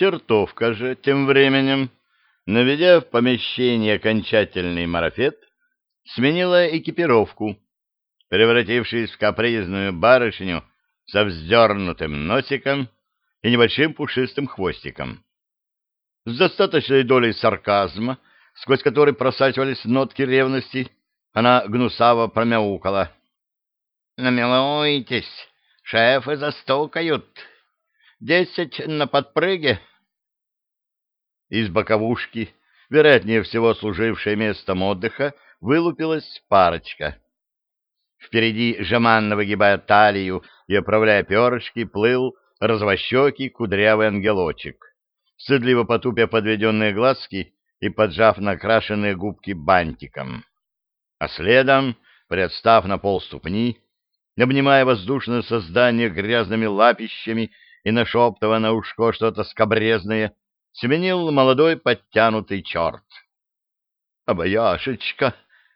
Чертовка же тем временем, наведя в помещение окончательный марафет, сменила экипировку, превратившись в капризную барышню со вздернутым носиком и небольшим пушистым хвостиком. С достаточной долей сарказма, сквозь который просачивались нотки ревности, она гнусаво промяукала. — Намилуйтесь, шефы застукают. Десять на подпрыге. Из боковушки, вероятнее всего служившей местом отдыха, вылупилась парочка. Впереди, жеманно выгибая талию и оправляя перышки, плыл развощекий кудрявый ангелочек, стыдливо потупя подведенные глазки и поджав накрашенные губки бантиком. А следом, представ на полступни, обнимая воздушное создание грязными лапищами и нашептывая на ушко что-то скобрезное, сменил молодой подтянутый черт. «Обаяшечка!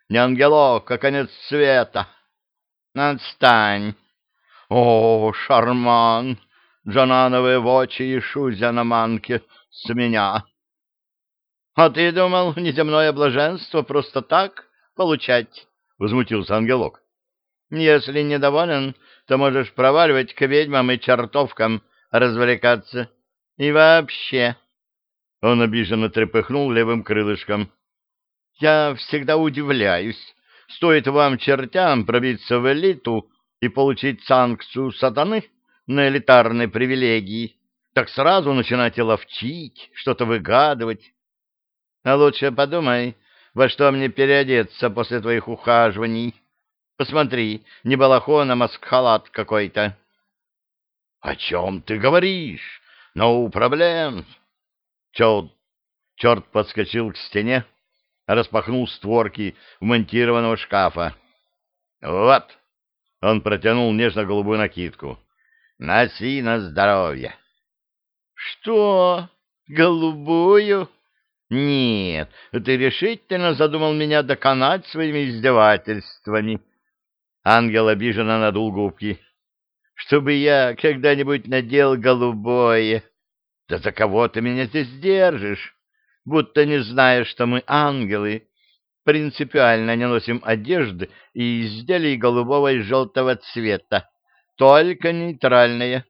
Не ангелок, а конец света!» «Отстань!» «О, шарман! Джанановые вочи и шузя на манке с меня!» «А ты думал, неземное блаженство просто так получать?» — возмутился ангелок. «Если недоволен, то можешь проваливать к ведьмам и чертовкам развлекаться. И вообще...» Он обиженно трепыхнул левым крылышком. «Я всегда удивляюсь. Стоит вам, чертям, пробиться в элиту и получить санкцию сатаны на элитарные привилегии, так сразу начинаете ловчить, что-то выгадывать. А лучше подумай, во что мне переодеться после твоих ухаживаний. Посмотри, не балахон, а маскхалат какой-то. — О чем ты говоришь? No проблем. Черт, черт подскочил к стене, распахнул створки вмонтированного шкафа. — Вот! — он протянул нежно-голубую накидку. — Носи на здоровье. — Что? Голубую? Нет, ты решительно задумал меня доконать своими издевательствами. Ангел обиженно надул губки. Чтобы я когда-нибудь надел голубое. Да за кого ты меня здесь держишь? Будто не знаешь, что мы ангелы. Принципиально не носим одежды и изделий голубого и желтого цвета. Только нейтральные.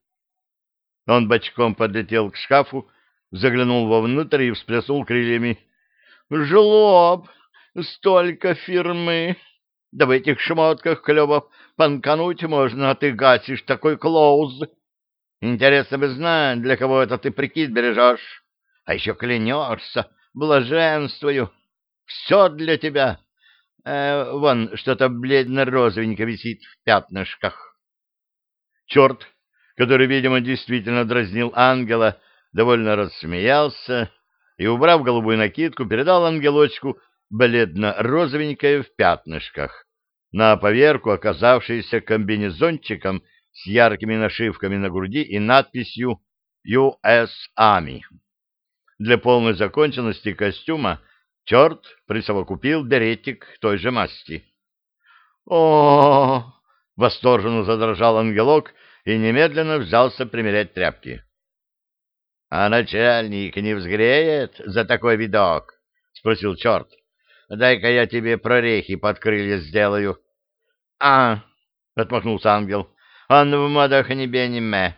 Он бочком подлетел к шкафу, заглянул вовнутрь и всплеснул крыльями. «Жлоб! Столько фирмы! Да в этих шмотках клёвов панкануть можно, а ты гасишь такой клоуз! Интересно бы знать, для кого это ты прикид бережешь, а еще клянешься, блаженствую! Все для тебя! Э, вон что-то бледно-розовенько висит в пятнышках!» Черт, который, видимо, действительно дразнил ангела, — довольно рассмеялся и, убрав голубую накидку, передал ангелочку бледно-розовенькое в пятнышках, на поверку оказавшийся комбинезончиком с яркими нашивками на груди и надписью «US Army». Для полной законченности костюма черт присовокупил беретик той же масти. о восторженно задрожал ангелок и немедленно взялся примерять тряпки. — А начальник не взгреет за такой видок? — спросил черт. — Дай-ка я тебе прорехи под крылья сделаю. — А, — отмахнулся ангел, — он в модах не бениме.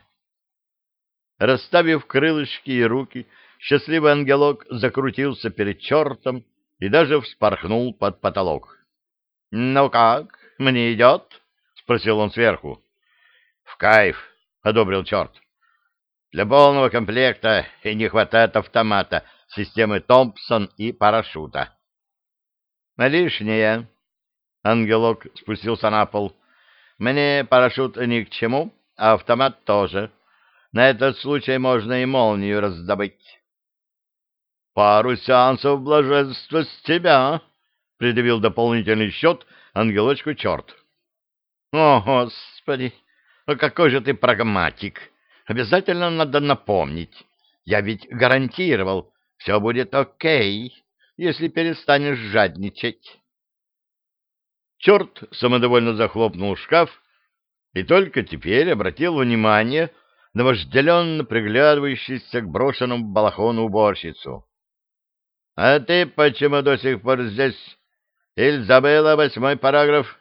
Расставив крылышки и руки, счастливый ангелок закрутился перед чертом и даже вспорхнул под потолок. — Ну как, мне идет? — спросил он сверху. — В кайф, — одобрил черт. Для полного комплекта и не хватает автомата, системы Томпсон и парашюта. Лишнее. Ангелок спустился на пол. Мне парашют ни к чему, а автомат тоже. На этот случай можно и молнию раздобыть. Пару сеансов блаженства с тебя, предъявил дополнительный счет ангелочку черт. О, Господи, ну какой же ты прагматик! Обязательно надо напомнить. Я ведь гарантировал, все будет окей, если перестанешь жадничать. Черт самодовольно захлопнул шкаф и только теперь обратил внимание на вожделенно приглядывающуюся к брошенному балахону уборщицу. — А ты почему до сих пор здесь? Или забыла восьмой параграф?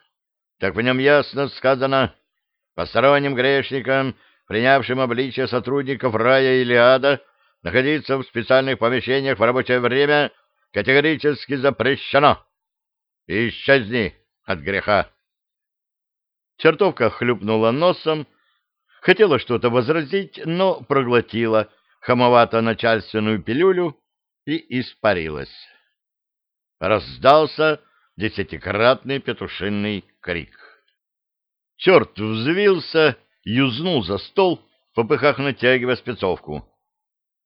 Так в нем ясно сказано. Посторонним грешникам, принявшим обличие сотрудников рая или ада, находиться в специальных помещениях в рабочее время категорически запрещено. Исчезни от греха. Чертовка хлюпнула носом, хотела что-то возразить, но проглотила хамовато-начальственную пилюлю и испарилась. Раздался десятикратный петушиный крик. Черт взвился, юзнул за стол, в попыхах натягивая спецовку.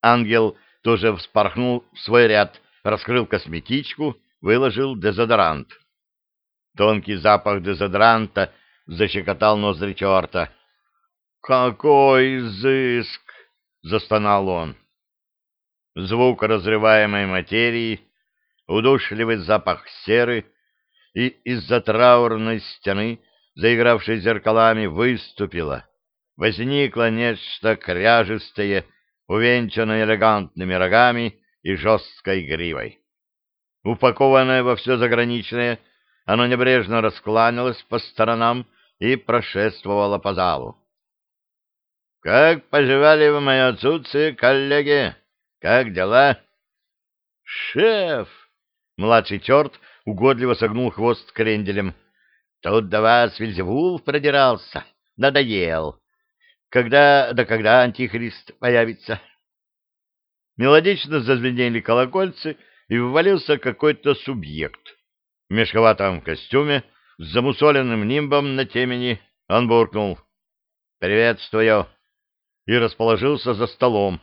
Ангел тоже вспорхнул в свой ряд, раскрыл косметичку, выложил дезодорант. Тонкий запах дезодоранта защекотал ноздри черта. «Какой изыск!» — застонал он. Звук разрываемой материи, удушливый запах серы и из-за траурной стены, заигравшей зеркалами, выступило. Возникло нечто кряжестое, увенчанное элегантными рогами и жесткой гривой. Упакованное во все заграничное, оно небрежно раскланялось по сторонам и прошествовало по залу. — Как поживали в мое отсутствие, коллеги? Как дела? — Шеф! — младший черт угодливо согнул хвост кренделем. — Тут до вас Вильзевул продирался. Надоел. Когда, да когда антихрист появится? Мелодично зазвенели колокольцы, и ввалился какой-то субъект. В мешковатом костюме, с замусоленным нимбом на темени, он буркнул «Приветствую!» и расположился за столом.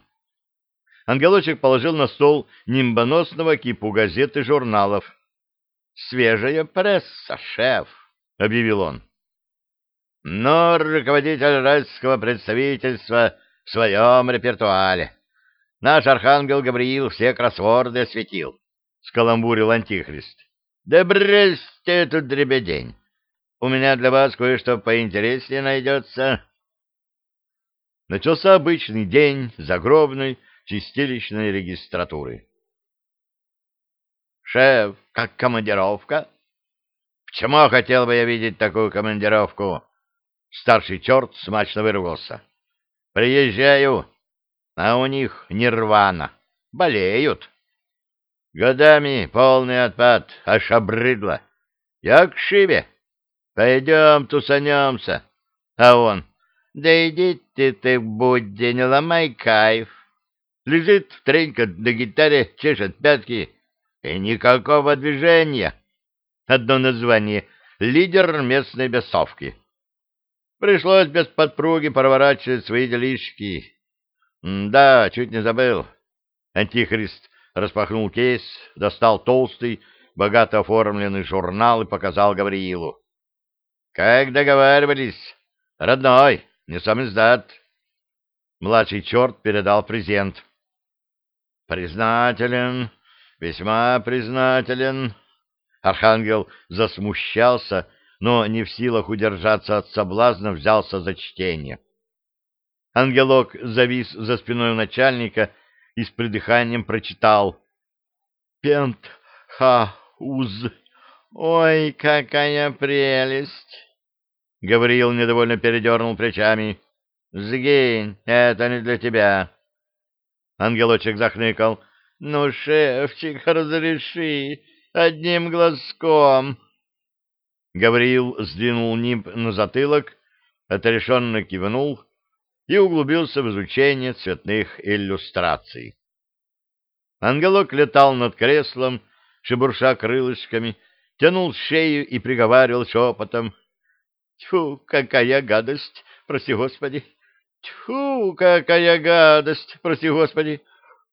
Ангелочек положил на стол нимбоносного кипу газет и журналов. «Свежая пресса, шеф!» — объявил он. «Но руководитель райского представительства в своем репертуаре. Наш архангел Гавриил все кроссворды осветил», — скаламбурил Антихрист. «Да бросьте эту дребедень! У меня для вас кое-что поинтереснее найдется». Начался обычный день загробной чистилищной регистратуры. «Шеф, как командировка?» «Почему хотел бы я видеть такую командировку?» Старший черт смачно выругался. «Приезжаю, а у них нирвана. Болеют. Годами полный отпад, аж обрыдло. Я к шибе. Пойдем тусанемся. А он, да иди ты, ты, Будди, не ломай кайф. Лежит, тренькает на гитаре, чешет пятки, и никакого движения. Одно название — лидер местной бесовки. Пришлось без подпруги проворачивать свои делишки. Да, чуть не забыл. Антихрист распахнул кейс, достал толстый, богато оформленный журнал и показал Гавриилу. Как договаривались, родной, не сам издат. Младший черт передал презент. Признателен, весьма признателен. Архангел засмущался, но не в силах удержаться от соблазна, взялся за чтение. Ангелок завис за спиной начальника и с придыханием прочитал. «Пент ха уз. Ой, какая прелесть!» Гавриил недовольно передернул плечами. «Сгинь, это не для тебя!» Ангелочек захныкал. «Ну, шефчик, разреши, одним глазком!» Гавриил сдвинул нимб на затылок, отрешенно кивнул и углубился в изучение цветных иллюстраций. Ангелок летал над креслом, шебурша крылышками, тянул шею и приговаривал шепотом. «Тьфу, какая гадость! Прости, Господи! Тьфу, какая гадость! Прости, Господи!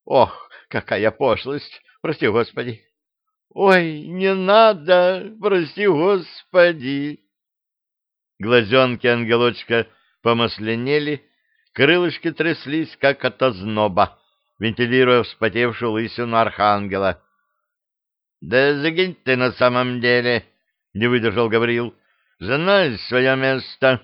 Ох, какая пошлость! Прости, Господи! Ой, не надо! Прости, Господи!» Глазенки ангелочка помасленели, Крылышки тряслись, как от озноба, вентилируя вспотевшую лысину архангела. — Да загинь ты на самом деле, — не выдержал Гавриил. — Знай свое место.